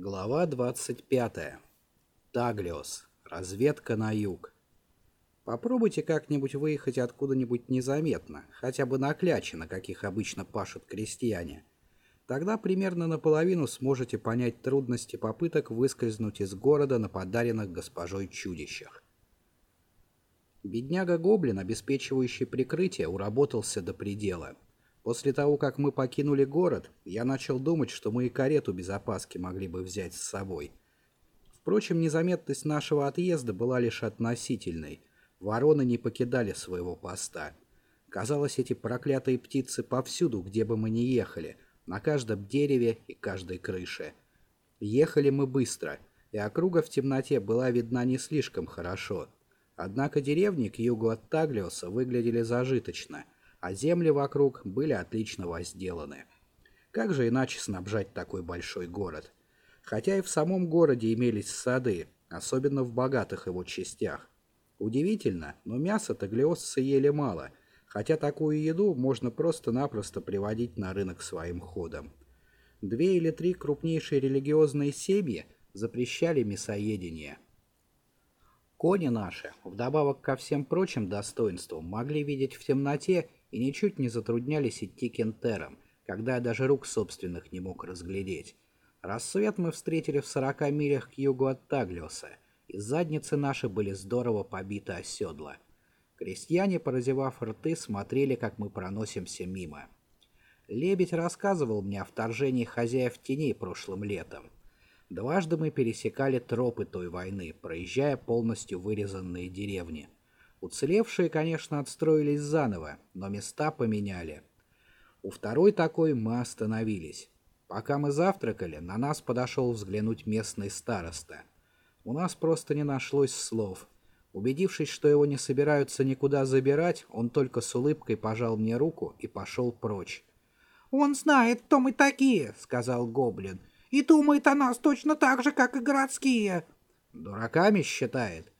Глава 25. Таглиос. Разведка на юг. Попробуйте как-нибудь выехать откуда-нибудь незаметно, хотя бы на кляче, на каких обычно пашут крестьяне. Тогда примерно наполовину сможете понять трудности попыток выскользнуть из города на подаренных госпожой чудищах. Бедняга-гоблин, обеспечивающий прикрытие, уработался до предела. После того, как мы покинули город, я начал думать, что мы и карету без опаски могли бы взять с собой. Впрочем, незаметность нашего отъезда была лишь относительной. Вороны не покидали своего поста. Казалось, эти проклятые птицы повсюду, где бы мы ни ехали, на каждом дереве и каждой крыше. Ехали мы быстро, и округа в темноте была видна не слишком хорошо. Однако деревни к югу от Таглиоса выглядели зажиточно — а земли вокруг были отлично возделаны. Как же иначе снабжать такой большой город? Хотя и в самом городе имелись сады, особенно в богатых его частях. Удивительно, но мяса таглиосцы ели мало, хотя такую еду можно просто-напросто приводить на рынок своим ходом. Две или три крупнейшие религиозные семьи запрещали мясоедение. Кони наши, вдобавок ко всем прочим достоинствам, могли видеть в темноте и ничуть не затруднялись идти кентером, когда я даже рук собственных не мог разглядеть. Рассвет мы встретили в сорока милях к югу от Таглиоса, и задницы наши были здорово побиты о седла. Крестьяне, поразевав рты, смотрели, как мы проносимся мимо. Лебедь рассказывал мне о вторжении хозяев теней прошлым летом. Дважды мы пересекали тропы той войны, проезжая полностью вырезанные деревни. Уцелевшие, конечно, отстроились заново, но места поменяли. У второй такой мы остановились. Пока мы завтракали, на нас подошел взглянуть местный староста. У нас просто не нашлось слов. Убедившись, что его не собираются никуда забирать, он только с улыбкой пожал мне руку и пошел прочь. «Он знает, кто мы такие», — сказал Гоблин, — «и думает о нас точно так же, как и городские». «Дураками считает?»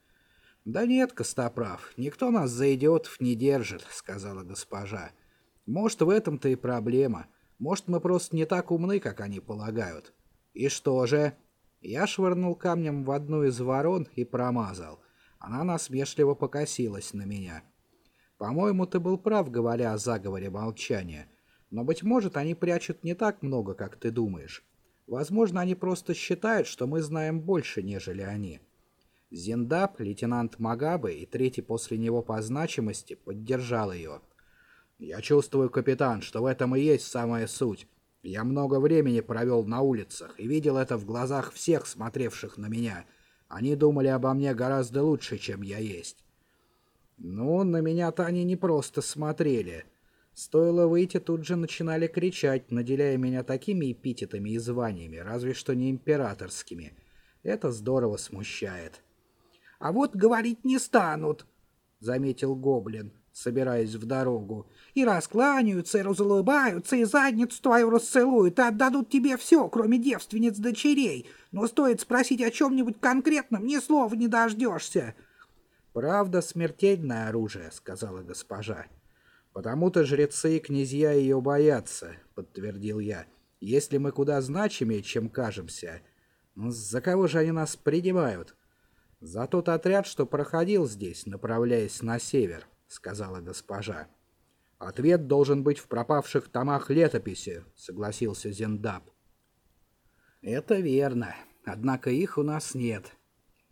«Да нет, Костоправ, никто нас за идиотов не держит», — сказала госпожа. «Может, в этом-то и проблема. Может, мы просто не так умны, как они полагают». «И что же?» Я швырнул камнем в одну из ворон и промазал. Она насмешливо покосилась на меня. «По-моему, ты был прав, говоря о заговоре молчания. Но, быть может, они прячут не так много, как ты думаешь. Возможно, они просто считают, что мы знаем больше, нежели они». Зиндап, лейтенант Магабы и третий после него по значимости поддержал ее. «Я чувствую, капитан, что в этом и есть самая суть. Я много времени провел на улицах и видел это в глазах всех, смотревших на меня. Они думали обо мне гораздо лучше, чем я есть». «Ну, на меня-то они не просто смотрели». Стоило выйти, тут же начинали кричать, наделяя меня такими эпитетами и званиями, разве что не императорскими. Это здорово смущает. А вот говорить не станут, — заметил гоблин, собираясь в дорогу. И раскланяются, и разулыбаются, и задницу твою расцелуют, и отдадут тебе все, кроме девственниц дочерей. Но стоит спросить о чем-нибудь конкретном, ни слова не дождешься. «Правда, смертельное оружие», — сказала госпожа. «Потому-то жрецы и князья ее боятся», — подтвердил я. «Если мы куда значимее, чем кажемся, за кого же они нас принимают?» «За тот отряд, что проходил здесь, направляясь на север», — сказала госпожа. «Ответ должен быть в пропавших томах летописи», — согласился Зендап. «Это верно, однако их у нас нет.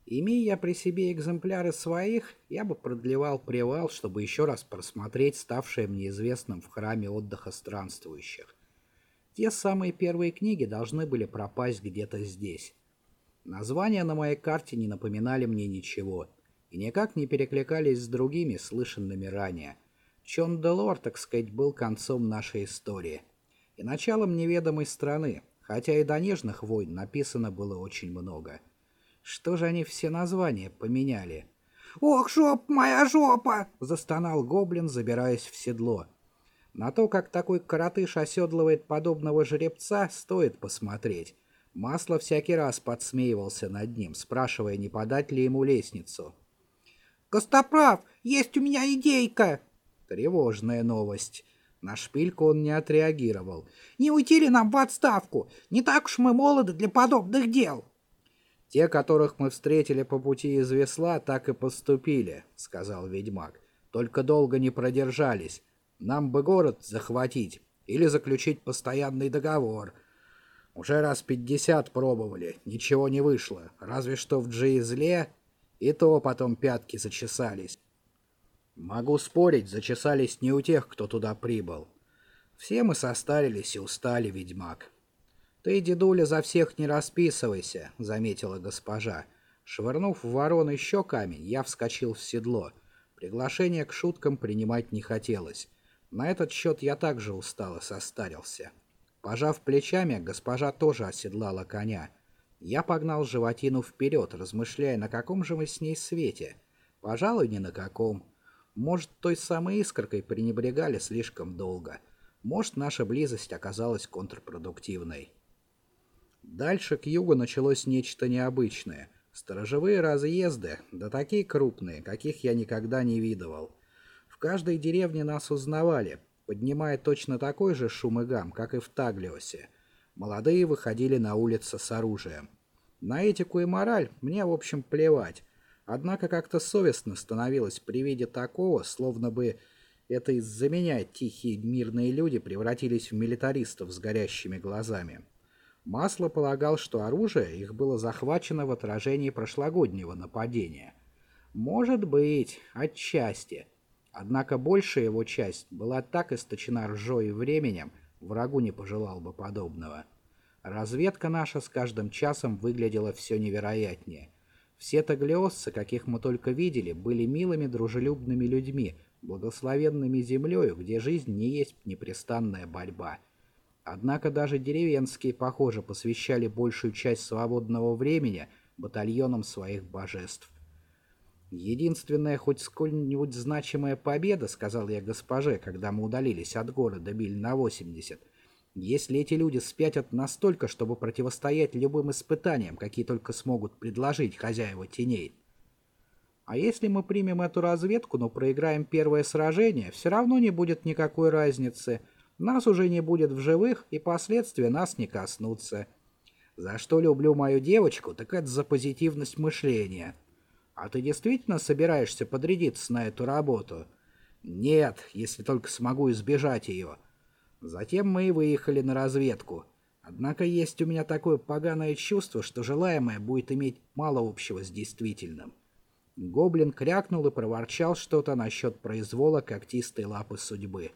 Имея я при себе экземпляры своих, я бы продлевал привал, чтобы еще раз просмотреть ставшее мне известным в храме отдыха странствующих. Те самые первые книги должны были пропасть где-то здесь». Названия на моей карте не напоминали мне ничего и никак не перекликались с другими, слышанными ранее. Чон Делор, так сказать, был концом нашей истории и началом неведомой страны, хотя и до нежных войн написано было очень много. Что же они все названия поменяли? «Ох, жоп, моя жопа!» — застонал гоблин, забираясь в седло. На то, как такой коротыш оседлывает подобного жеребца, стоит посмотреть. Масло всякий раз подсмеивался над ним, спрашивая, не подать ли ему лестницу. «Костоправ, есть у меня идейка!» Тревожная новость. На шпильку он не отреагировал. «Не уйти ли нам в отставку? Не так уж мы молоды для подобных дел!» «Те, которых мы встретили по пути из Весла, так и поступили», — сказал ведьмак. «Только долго не продержались. Нам бы город захватить или заключить постоянный договор. Уже раз пятьдесят пробовали, ничего не вышло. Разве что в Джиизле, и то потом пятки зачесались. Могу спорить, зачесались не у тех, кто туда прибыл. Все мы состарились и устали, ведьмак. Ты, дедуля, за всех не расписывайся, заметила госпожа. Швырнув в ворон еще камень, я вскочил в седло. Приглашение к шуткам принимать не хотелось. На этот счет я также устал и состарился. Пожав плечами, госпожа тоже оседлала коня. Я погнал животину вперед, размышляя, на каком же мы с ней свете. Пожалуй, ни на каком. Может, той самой искоркой пренебрегали слишком долго. Может, наша близость оказалась контрпродуктивной. Дальше к югу началось нечто необычное. Сторожевые разъезды, да такие крупные, каких я никогда не видывал. В каждой деревне нас узнавали, поднимая точно такой же шум и гам, как и в Таглиосе. Молодые выходили на улицы с оружием. На этику и мораль мне, в общем, плевать. Однако как-то совестно становилось при виде такого, словно бы это из-за меня тихие мирные люди превратились в милитаристов с горящими глазами. Масло полагал, что оружие их было захвачено в отражении прошлогоднего нападения. Может быть, отчасти. Однако большая его часть была так источена ржой и временем, врагу не пожелал бы подобного. Разведка наша с каждым часом выглядела все невероятнее. Все таглиосцы, каких мы только видели, были милыми, дружелюбными людьми, благословенными землею, где жизнь не есть непрестанная борьба. Однако даже деревенские, похоже, посвящали большую часть свободного времени батальонам своих божеств. «Единственная хоть сколь-нибудь значимая победа, — сказал я госпоже, когда мы удалились от города Биль на 80, — если эти люди спятят настолько, чтобы противостоять любым испытаниям, какие только смогут предложить хозяева теней. А если мы примем эту разведку, но проиграем первое сражение, все равно не будет никакой разницы. Нас уже не будет в живых, и последствия нас не коснутся. За что люблю мою девочку, так это за позитивность мышления. А ты действительно собираешься подрядиться на эту работу? Нет, если только смогу избежать ее. Затем мы и выехали на разведку. Однако есть у меня такое поганое чувство, что желаемое будет иметь мало общего с действительным. Гоблин крякнул и проворчал что-то насчет произвола когтистой лапы судьбы.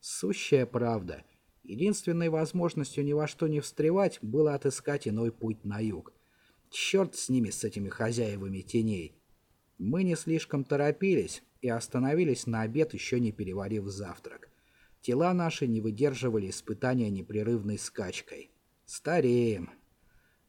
Сущая правда. Единственной возможностью ни во что не встревать было отыскать иной путь на юг. Черт с ними, с этими хозяевами теней. Мы не слишком торопились и остановились на обед, еще не переварив завтрак. Тела наши не выдерживали испытания непрерывной скачкой. Стареем.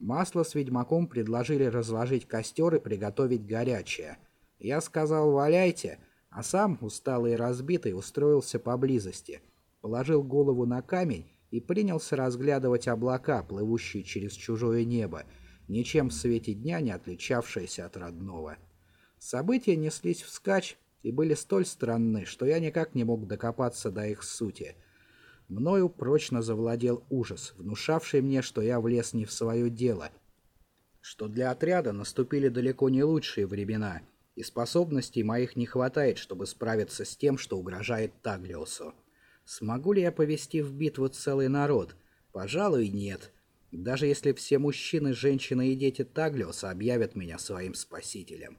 Масло с ведьмаком предложили разложить костер и приготовить горячее. Я сказал «валяйте», а сам, усталый и разбитый, устроился поблизости, положил голову на камень и принялся разглядывать облака, плывущие через чужое небо, ничем в свете дня не отличавшиеся от родного. События неслись вскачь, и были столь странны, что я никак не мог докопаться до их сути. Мною прочно завладел ужас, внушавший мне, что я влез не в свое дело, что для отряда наступили далеко не лучшие времена, и способностей моих не хватает, чтобы справиться с тем, что угрожает Таглиосу. Смогу ли я повести в битву целый народ? Пожалуй, нет. Даже если все мужчины, женщины и дети Таглиоса объявят меня своим спасителем.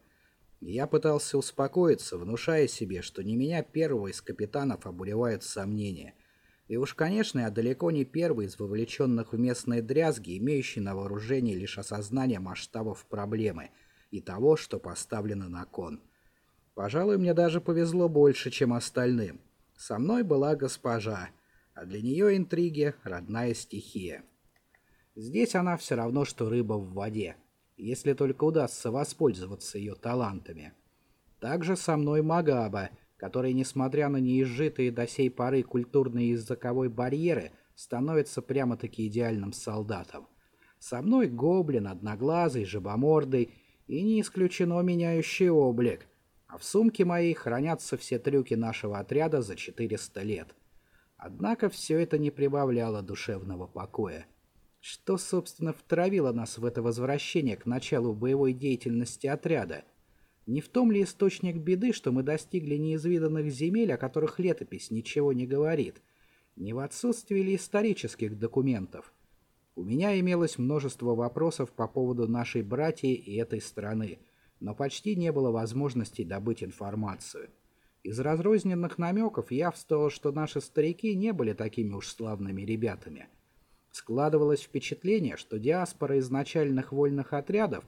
Я пытался успокоиться, внушая себе, что не меня первого из капитанов обуревают сомнения. И уж, конечно, я далеко не первый из вовлеченных в местные дрязги, имеющий на вооружении лишь осознание масштабов проблемы и того, что поставлено на кон. Пожалуй, мне даже повезло больше, чем остальным. Со мной была госпожа, а для нее интриги — родная стихия. Здесь она все равно, что рыба в воде если только удастся воспользоваться ее талантами. Также со мной Магаба, который, несмотря на неизжитые до сей поры культурные языковой барьеры, становится прямо-таки идеальным солдатом. Со мной гоблин, одноглазый, жабомордый и не исключено меняющий облик. А в сумке моей хранятся все трюки нашего отряда за 400 лет. Однако все это не прибавляло душевного покоя. Что, собственно, втравило нас в это возвращение к началу боевой деятельности отряда? Не в том ли источник беды, что мы достигли неизведанных земель, о которых летопись ничего не говорит? Не в отсутствии ли исторических документов? У меня имелось множество вопросов по поводу нашей братьи и этой страны, но почти не было возможности добыть информацию. Из разрозненных намеков явствовало, что наши старики не были такими уж славными ребятами. Складывалось впечатление, что диаспора изначальных вольных отрядов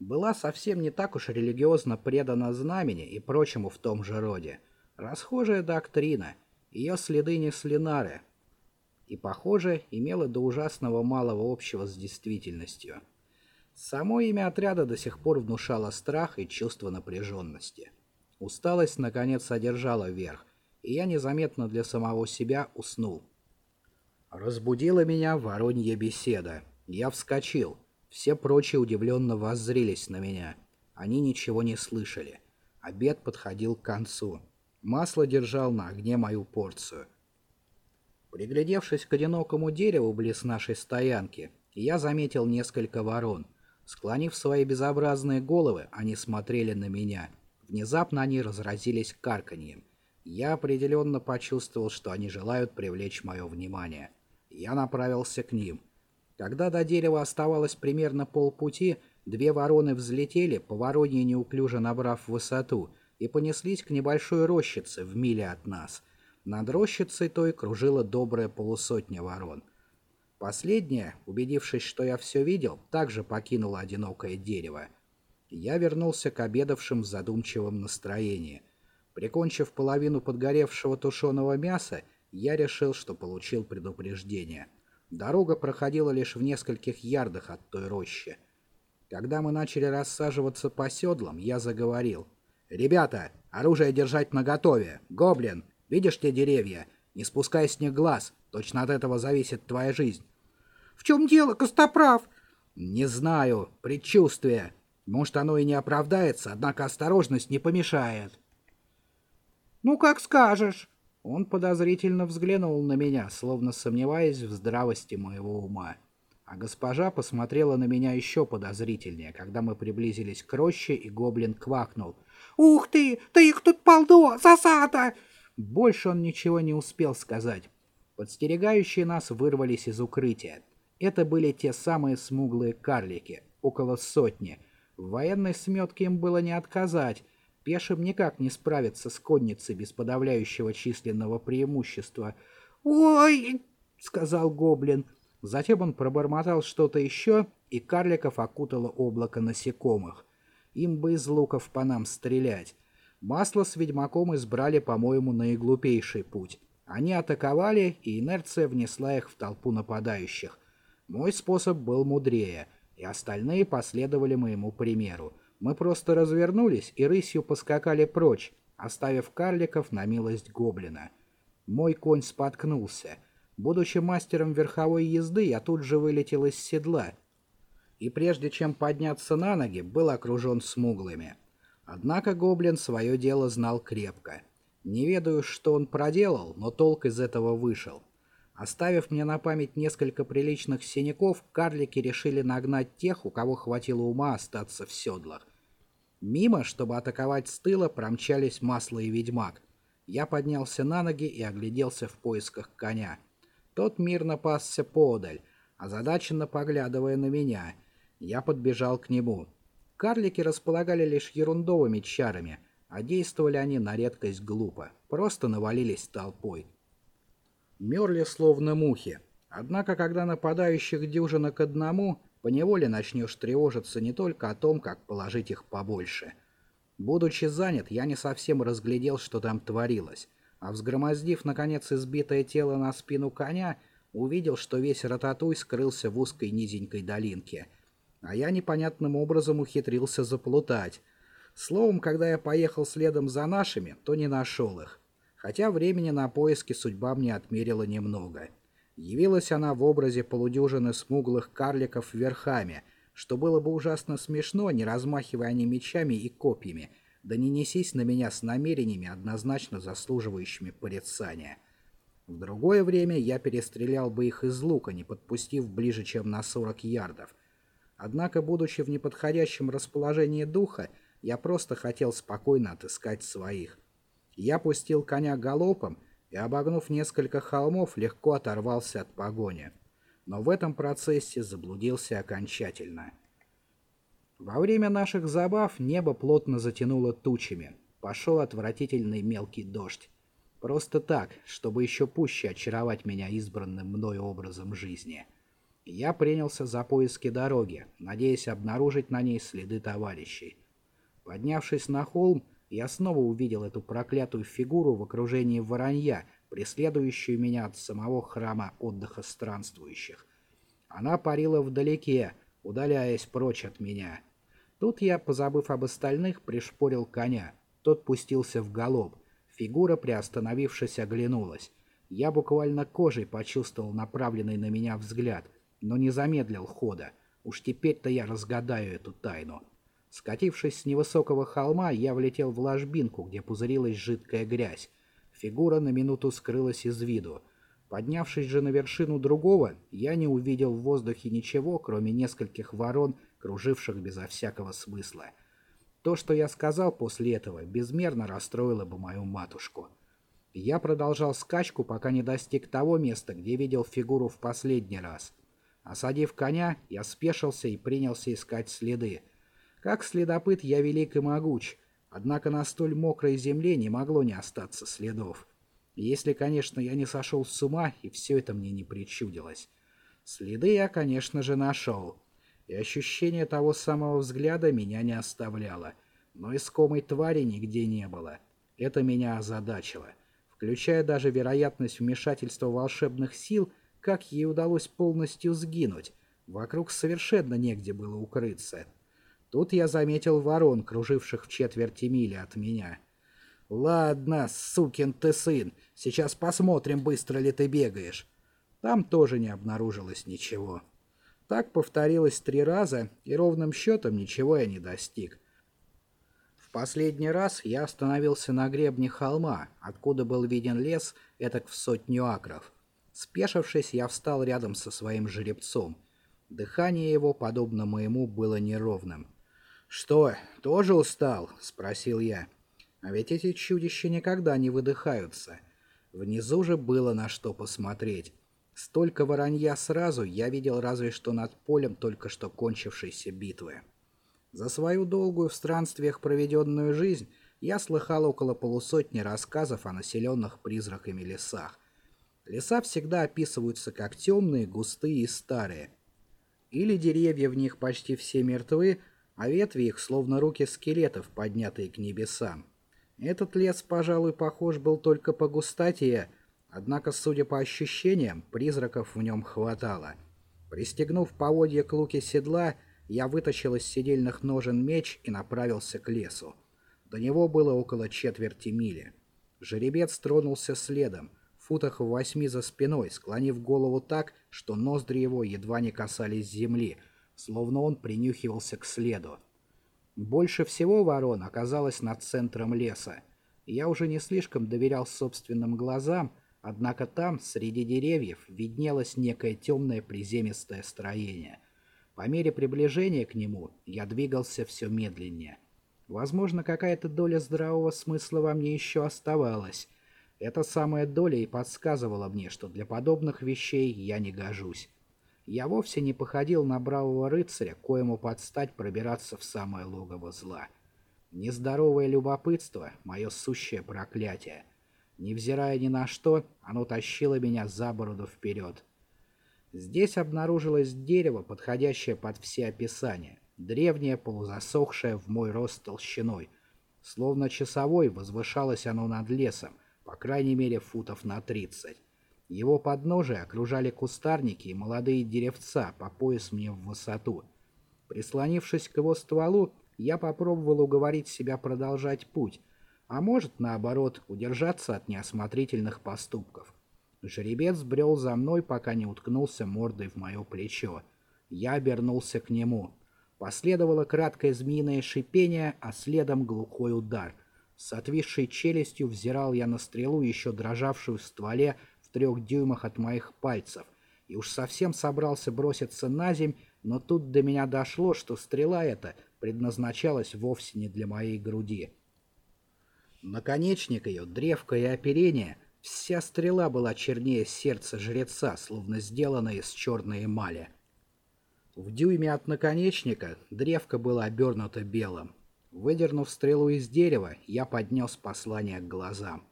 была совсем не так уж религиозно предана знамени и прочему в том же роде. Расхожая доктрина, ее следы несли нары, и, похоже, имела до ужасного малого общего с действительностью. Само имя отряда до сих пор внушало страх и чувство напряженности. Усталость, наконец, одержала верх, и я незаметно для самого себя уснул. Разбудила меня воронья беседа. Я вскочил. Все прочие удивленно воззрились на меня. Они ничего не слышали. Обед подходил к концу. Масло держал на огне мою порцию. Приглядевшись к одинокому дереву близ нашей стоянки, я заметил несколько ворон. Склонив свои безобразные головы, они смотрели на меня — Внезапно они разразились карканьем. Я определенно почувствовал, что они желают привлечь мое внимание. Я направился к ним. Когда до дерева оставалось примерно полпути, две вороны взлетели, по воронье неуклюже набрав высоту, и понеслись к небольшой рощице в миле от нас. Над рощицей той кружила добрая полусотня ворон. Последняя, убедившись, что я все видел, также покинула одинокое дерево я вернулся к обедавшим в задумчивом настроении. Прикончив половину подгоревшего тушеного мяса, я решил, что получил предупреждение. Дорога проходила лишь в нескольких ярдах от той рощи. Когда мы начали рассаживаться по седлам, я заговорил. «Ребята, оружие держать наготове! Гоблин, видишь те деревья? Не спускай с них глаз, точно от этого зависит твоя жизнь». «В чем дело, Костоправ?» «Не знаю, предчувствие. Может, оно и не оправдается, однако осторожность не помешает. «Ну, как скажешь». Он подозрительно взглянул на меня, словно сомневаясь в здравости моего ума. А госпожа посмотрела на меня еще подозрительнее, когда мы приблизились к роще, и гоблин квакнул. «Ух ты! Да их тут полно! Засада!» Больше он ничего не успел сказать. Подстерегающие нас вырвались из укрытия. Это были те самые смуглые карлики, около сотни — в военной сметке им было не отказать. Пешим никак не справиться с конницей без подавляющего численного преимущества. «Ой!» — сказал гоблин. Затем он пробормотал что-то еще, и карликов окутало облако насекомых. Им бы из луков по нам стрелять. Масло с ведьмаком избрали, по-моему, наиглупейший путь. Они атаковали, и инерция внесла их в толпу нападающих. Мой способ был мудрее — и остальные последовали моему примеру. Мы просто развернулись и рысью поскакали прочь, оставив карликов на милость гоблина. Мой конь споткнулся. Будучи мастером верховой езды, я тут же вылетел из седла. И прежде чем подняться на ноги, был окружен смуглыми. Однако гоблин свое дело знал крепко. Не ведаю, что он проделал, но толк из этого вышел. Оставив мне на память несколько приличных синяков, карлики решили нагнать тех, у кого хватило ума остаться в седлах. Мимо, чтобы атаковать с тыла, промчались масло и ведьмак. Я поднялся на ноги и огляделся в поисках коня. Тот мирно пасся подаль, озадаченно поглядывая на меня. Я подбежал к нему. Карлики располагали лишь ерундовыми чарами, а действовали они на редкость глупо, просто навалились толпой мерли словно мухи. Однако, когда нападающих дюжина к одному, поневоле начнешь тревожиться не только о том, как положить их побольше. Будучи занят, я не совсем разглядел, что там творилось, а взгромоздив, наконец, избитое тело на спину коня, увидел, что весь рататуй скрылся в узкой низенькой долинке. А я непонятным образом ухитрился заплутать. Словом, когда я поехал следом за нашими, то не нашел их хотя времени на поиски судьба мне отмерила немного. Явилась она в образе полудюжины смуглых карликов верхами, что было бы ужасно смешно, не размахивая они мечами и копьями, да не несись на меня с намерениями, однозначно заслуживающими порицания. В другое время я перестрелял бы их из лука, не подпустив ближе, чем на 40 ярдов. Однако, будучи в неподходящем расположении духа, я просто хотел спокойно отыскать своих. Я пустил коня галопом и, обогнув несколько холмов, легко оторвался от погони. Но в этом процессе заблудился окончательно. Во время наших забав небо плотно затянуло тучами. Пошел отвратительный мелкий дождь. Просто так, чтобы еще пуще очаровать меня избранным мной образом жизни. Я принялся за поиски дороги, надеясь обнаружить на ней следы товарищей. Поднявшись на холм, я снова увидел эту проклятую фигуру в окружении воронья, преследующую меня от самого храма отдыха странствующих. Она парила вдалеке, удаляясь прочь от меня. Тут я, позабыв об остальных, пришпорил коня. Тот пустился в галоп. Фигура, приостановившись, оглянулась. Я буквально кожей почувствовал направленный на меня взгляд, но не замедлил хода. Уж теперь-то я разгадаю эту тайну. Скатившись с невысокого холма, я влетел в ложбинку, где пузырилась жидкая грязь. Фигура на минуту скрылась из виду. Поднявшись же на вершину другого, я не увидел в воздухе ничего, кроме нескольких ворон, круживших безо всякого смысла. То, что я сказал после этого, безмерно расстроило бы мою матушку. Я продолжал скачку, пока не достиг того места, где видел фигуру в последний раз. Осадив коня, я спешился и принялся искать следы. Как следопыт я велик и могуч, однако на столь мокрой земле не могло не остаться следов. Если, конечно, я не сошел с ума, и все это мне не причудилось. Следы я, конечно же, нашел. И ощущение того самого взгляда меня не оставляло. Но искомой твари нигде не было. Это меня озадачило. Включая даже вероятность вмешательства волшебных сил, как ей удалось полностью сгинуть. Вокруг совершенно негде было укрыться. Тут я заметил ворон, круживших в четверти мили от меня. «Ладно, сукин ты сын, сейчас посмотрим, быстро ли ты бегаешь». Там тоже не обнаружилось ничего. Так повторилось три раза, и ровным счетом ничего я не достиг. В последний раз я остановился на гребне холма, откуда был виден лес, этак в сотню акров. Спешившись, я встал рядом со своим жеребцом. Дыхание его, подобно моему, было неровным. «Что, тоже устал?» — спросил я. «А ведь эти чудища никогда не выдыхаются. Внизу же было на что посмотреть. Столько воронья сразу я видел разве что над полем только что кончившейся битвы. За свою долгую в странствиях проведенную жизнь я слыхал около полусотни рассказов о населенных призраками лесах. Леса всегда описываются как темные, густые и старые. Или деревья в них почти все мертвы, а ветви их словно руки скелетов, поднятые к небесам. Этот лес, пожалуй, похож был только по густоте, однако, судя по ощущениям, призраков в нем хватало. Пристегнув поводья к луке седла, я вытащил из седельных ножен меч и направился к лесу. До него было около четверти мили. Жеребец тронулся следом, в футах в восьми за спиной, склонив голову так, что ноздри его едва не касались земли — словно он принюхивался к следу. Больше всего ворон оказалось над центром леса. Я уже не слишком доверял собственным глазам, однако там, среди деревьев, виднелось некое темное приземистое строение. По мере приближения к нему я двигался все медленнее. Возможно, какая-то доля здравого смысла во мне еще оставалась. Эта самая доля и подсказывала мне, что для подобных вещей я не гожусь. Я вовсе не походил на бравого рыцаря, коему подстать пробираться в самое логово зла. Нездоровое любопытство — мое сущее проклятие. Невзирая ни на что, оно тащило меня за бороду вперед. Здесь обнаружилось дерево, подходящее под все описания, древнее, полузасохшее в мой рост толщиной. Словно часовой возвышалось оно над лесом, по крайней мере футов на тридцать. Его подножие окружали кустарники и молодые деревца по пояс мне в высоту. Прислонившись к его стволу, я попробовал уговорить себя продолжать путь, а может, наоборот, удержаться от неосмотрительных поступков. Жеребец брел за мной, пока не уткнулся мордой в мое плечо. Я обернулся к нему. Последовало краткое змеиное шипение, а следом глухой удар. С отвисшей челюстью взирал я на стрелу, еще дрожавшую в стволе, трех дюймах от моих пальцев, и уж совсем собрался броситься на земь, но тут до меня дошло, что стрела эта предназначалась вовсе не для моей груди. Наконечник ее, древко и оперение, вся стрела была чернее сердца жреца, словно сделанная из черной эмали. В дюйме от наконечника древко было обернуто белым. Выдернув стрелу из дерева, я поднес послание к глазам.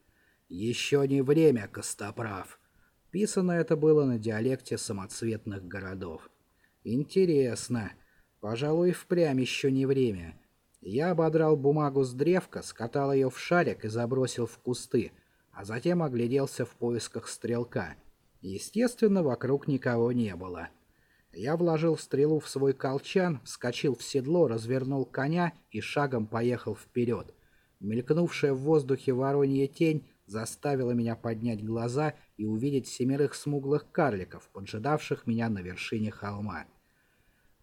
«Еще не время, Костоправ!» Писано это было на диалекте самоцветных городов. «Интересно. Пожалуй, впрямь еще не время». Я ободрал бумагу с древка, скатал ее в шарик и забросил в кусты, а затем огляделся в поисках стрелка. Естественно, вокруг никого не было. Я вложил стрелу в свой колчан, вскочил в седло, развернул коня и шагом поехал вперед. Мелькнувшая в воздухе воронья тень заставила меня поднять глаза и увидеть семерых смуглых карликов, поджидавших меня на вершине холма.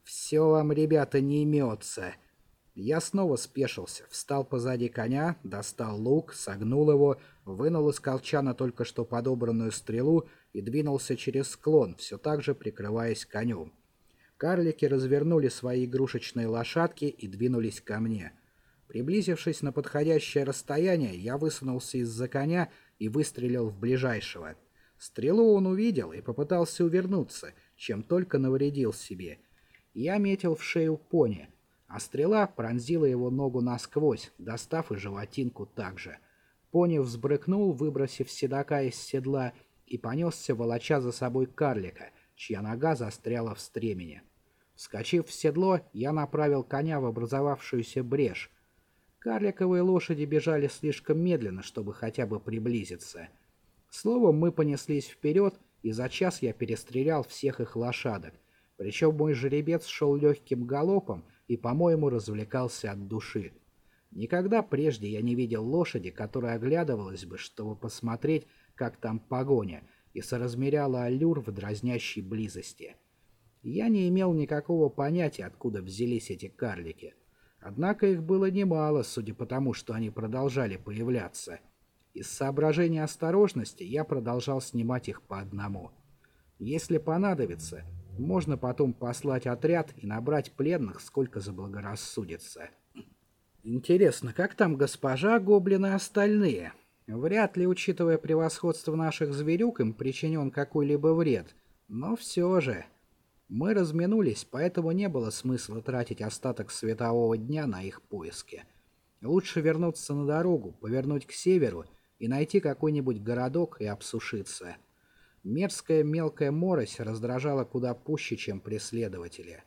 «Все вам, ребята, не имется!» Я снова спешился, встал позади коня, достал лук, согнул его, вынул из колчана только что подобранную стрелу и двинулся через склон, все так же прикрываясь конем. Карлики развернули свои игрушечные лошадки и двинулись ко мне. Приблизившись на подходящее расстояние, я высунулся из-за коня и выстрелил в ближайшего. Стрелу он увидел и попытался увернуться, чем только навредил себе. Я метил в шею пони — а стрела пронзила его ногу насквозь, достав и животинку также. Пони взбрыкнул, выбросив седока из седла, и понесся, волоча за собой карлика, чья нога застряла в стремени. Вскочив в седло, я направил коня в образовавшуюся брешь. Карликовые лошади бежали слишком медленно, чтобы хотя бы приблизиться. Словом, мы понеслись вперед, и за час я перестрелял всех их лошадок. Причем мой жеребец шел легким галопом, и, по-моему, развлекался от души. Никогда прежде я не видел лошади, которая оглядывалась бы, чтобы посмотреть, как там погоня, и соразмеряла аллюр в дразнящей близости. Я не имел никакого понятия, откуда взялись эти карлики. Однако их было немало, судя по тому, что они продолжали появляться. Из соображения осторожности я продолжал снимать их по одному. Если понадобится, можно потом послать отряд и набрать пленных, сколько заблагорассудится. Интересно, как там госпожа, гоблины и остальные? Вряд ли, учитывая превосходство наших зверюк, им причинен какой-либо вред. Но все же... Мы разминулись, поэтому не было смысла тратить остаток светового дня на их поиски. Лучше вернуться на дорогу, повернуть к северу и найти какой-нибудь городок и обсушиться. Мерзкая мелкая морось раздражала куда пуще, чем преследователи.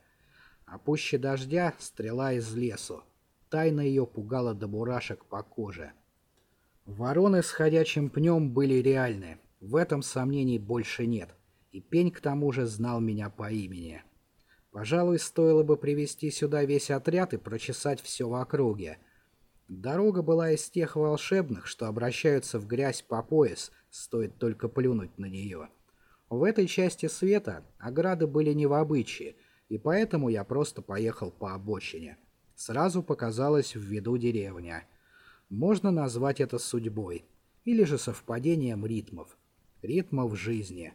А пуще дождя стрела из лесу. Тайна ее пугала до мурашек по коже. Вороны с ходячим пнем были реальны. В этом сомнений больше нет. И пень к тому же знал меня по имени. Пожалуй, стоило бы привести сюда весь отряд и прочесать все в округе. Дорога была из тех волшебных, что обращаются в грязь по пояс, стоит только плюнуть на нее. В этой части света ограды были не в обычае, и поэтому я просто поехал по обочине. Сразу показалась в виду деревня. Можно назвать это судьбой, или же совпадением ритмов. Ритмов жизни.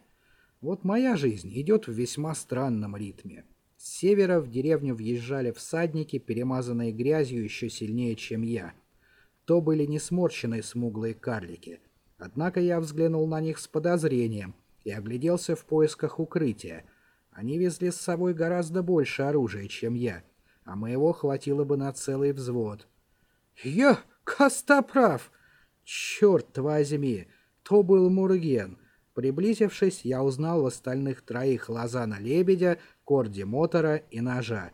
Вот моя жизнь идет в весьма странном ритме. С севера в деревню въезжали всадники, перемазанные грязью еще сильнее, чем я. То были не сморщенные смуглые карлики — Однако я взглянул на них с подозрением и огляделся в поисках укрытия. Они везли с собой гораздо больше оружия, чем я, а моего хватило бы на целый взвод. «Я Костоправ!» «Черт возьми! То был Мурген!» Приблизившись, я узнал в остальных троих Лозана-лебедя, Корди Мотора и Ножа.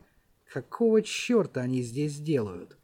Какого черта они здесь делают?